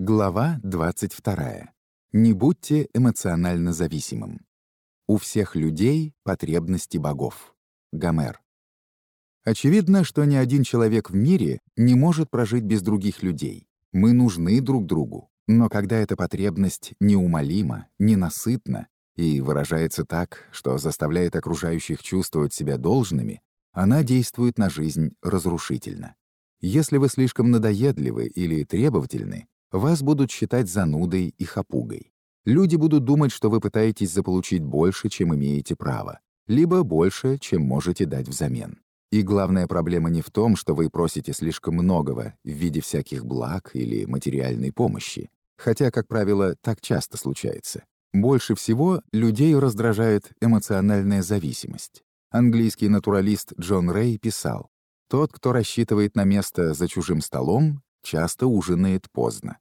Глава 22. Не будьте эмоционально зависимым. У всех людей потребности богов. Гомер. Очевидно, что ни один человек в мире не может прожить без других людей. Мы нужны друг другу. Но когда эта потребность неумолима, ненасытна и выражается так, что заставляет окружающих чувствовать себя должными, она действует на жизнь разрушительно. Если вы слишком надоедливы или требовательны, вас будут считать занудой и хапугой. Люди будут думать, что вы пытаетесь заполучить больше, чем имеете право, либо больше, чем можете дать взамен. И главная проблема не в том, что вы просите слишком многого в виде всяких благ или материальной помощи, хотя, как правило, так часто случается. Больше всего людей раздражает эмоциональная зависимость. Английский натуралист Джон Рэй писал, «Тот, кто рассчитывает на место за чужим столом, часто ужинает поздно.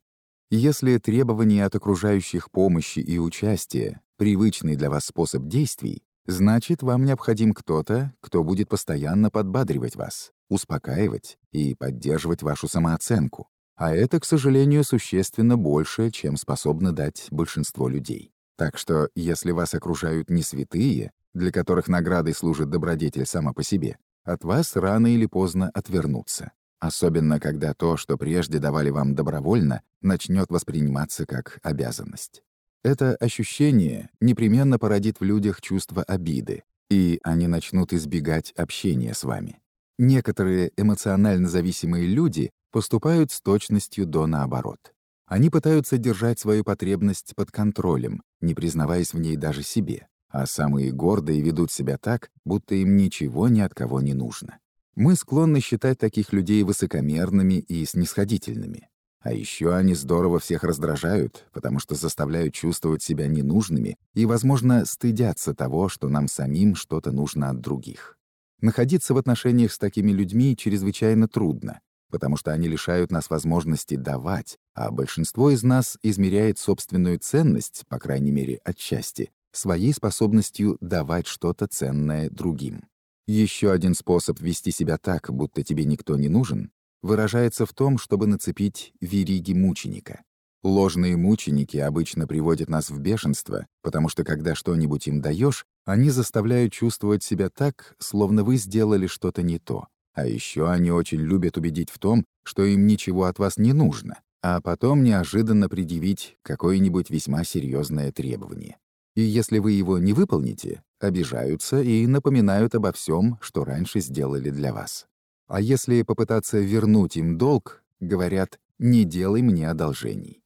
Если требования от окружающих помощи и участия — привычный для вас способ действий, значит, вам необходим кто-то, кто будет постоянно подбадривать вас, успокаивать и поддерживать вашу самооценку. А это, к сожалению, существенно больше, чем способно дать большинство людей. Так что, если вас окружают не святые, для которых наградой служит добродетель сама по себе, от вас рано или поздно отвернутся. Особенно, когда то, что прежде давали вам добровольно, начнет восприниматься как обязанность. Это ощущение непременно породит в людях чувство обиды, и они начнут избегать общения с вами. Некоторые эмоционально зависимые люди поступают с точностью до наоборот. Они пытаются держать свою потребность под контролем, не признаваясь в ней даже себе, а самые гордые ведут себя так, будто им ничего ни от кого не нужно. Мы склонны считать таких людей высокомерными и снисходительными. А еще они здорово всех раздражают, потому что заставляют чувствовать себя ненужными и, возможно, стыдятся того, что нам самим что-то нужно от других. Находиться в отношениях с такими людьми чрезвычайно трудно, потому что они лишают нас возможности давать, а большинство из нас измеряет собственную ценность, по крайней мере, отчасти, своей способностью давать что-то ценное другим. Еще один способ вести себя так, будто тебе никто не нужен, выражается в том, чтобы нацепить вериги мученика. Ложные мученики обычно приводят нас в бешенство, потому что когда что-нибудь им даешь, они заставляют чувствовать себя так, словно вы сделали что-то не то. А еще они очень любят убедить в том, что им ничего от вас не нужно, а потом неожиданно предъявить какое-нибудь весьма серьезное требование. И если вы его не выполните, обижаются и напоминают обо всем, что раньше сделали для вас. А если попытаться вернуть им долг, говорят «не делай мне одолжений».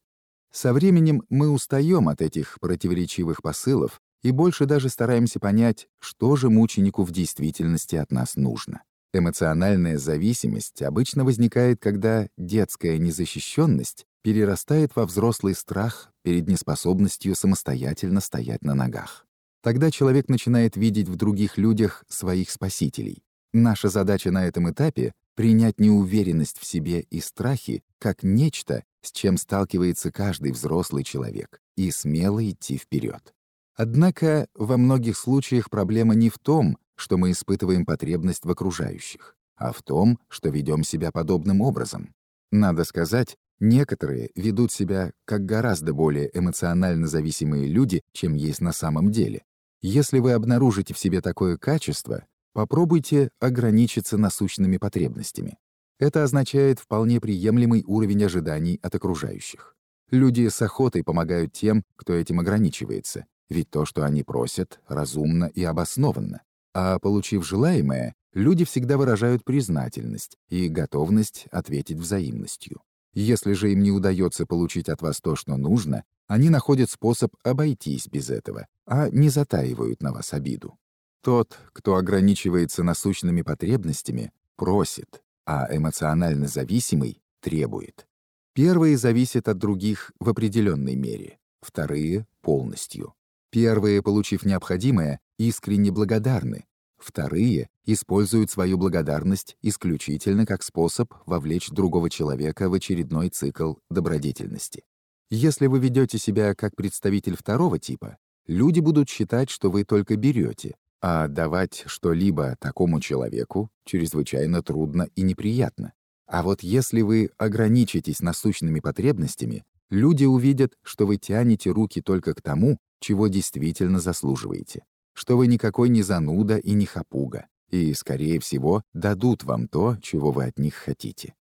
Со временем мы устаем от этих противоречивых посылов и больше даже стараемся понять, что же мученику в действительности от нас нужно. Эмоциональная зависимость обычно возникает, когда детская незащищенность перерастает во взрослый страх перед неспособностью самостоятельно стоять на ногах. Тогда человек начинает видеть в других людях своих спасителей. Наша задача на этом этапе — принять неуверенность в себе и страхи как нечто, с чем сталкивается каждый взрослый человек, и смело идти вперед. Однако во многих случаях проблема не в том, что мы испытываем потребность в окружающих, а в том, что ведем себя подобным образом. Надо сказать, Некоторые ведут себя как гораздо более эмоционально зависимые люди, чем есть на самом деле. Если вы обнаружите в себе такое качество, попробуйте ограничиться насущными потребностями. Это означает вполне приемлемый уровень ожиданий от окружающих. Люди с охотой помогают тем, кто этим ограничивается, ведь то, что они просят, разумно и обоснованно. А получив желаемое, люди всегда выражают признательность и готовность ответить взаимностью. Если же им не удается получить от вас то, что нужно, они находят способ обойтись без этого, а не затаивают на вас обиду. Тот, кто ограничивается насущными потребностями, просит, а эмоционально зависимый требует. Первые зависят от других в определенной мере, вторые — полностью. Первые, получив необходимое, искренне благодарны, Вторые используют свою благодарность исключительно как способ вовлечь другого человека в очередной цикл добродетельности. Если вы ведете себя как представитель второго типа, люди будут считать, что вы только берете, а давать что-либо такому человеку чрезвычайно трудно и неприятно. А вот если вы ограничитесь насущными потребностями, Люди увидят, что вы тянете руки только к тому, чего действительно заслуживаете, что вы никакой не зануда и не хапуга, и, скорее всего, дадут вам то, чего вы от них хотите.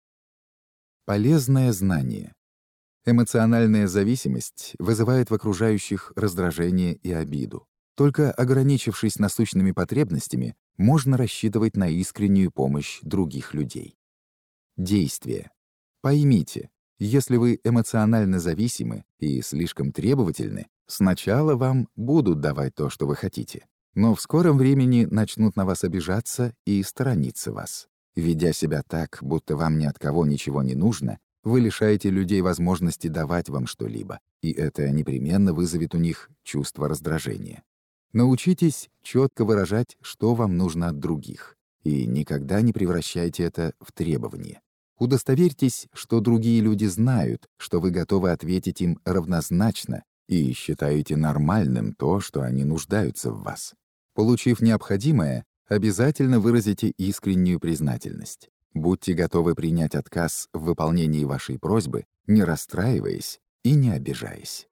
Полезное знание. Эмоциональная зависимость вызывает в окружающих раздражение и обиду. Только ограничившись насущными потребностями, можно рассчитывать на искреннюю помощь других людей. Действие. Поймите, если вы эмоционально зависимы и слишком требовательны, сначала вам будут давать то, что вы хотите, но в скором времени начнут на вас обижаться и сторониться вас. Ведя себя так, будто вам ни от кого ничего не нужно, вы лишаете людей возможности давать вам что-либо, и это непременно вызовет у них чувство раздражения. Научитесь четко выражать, что вам нужно от других, и никогда не превращайте это в требование. Удостоверьтесь, что другие люди знают, что вы готовы ответить им равнозначно и считаете нормальным то, что они нуждаются в вас. Получив необходимое, обязательно выразите искреннюю признательность. Будьте готовы принять отказ в выполнении вашей просьбы, не расстраиваясь и не обижаясь.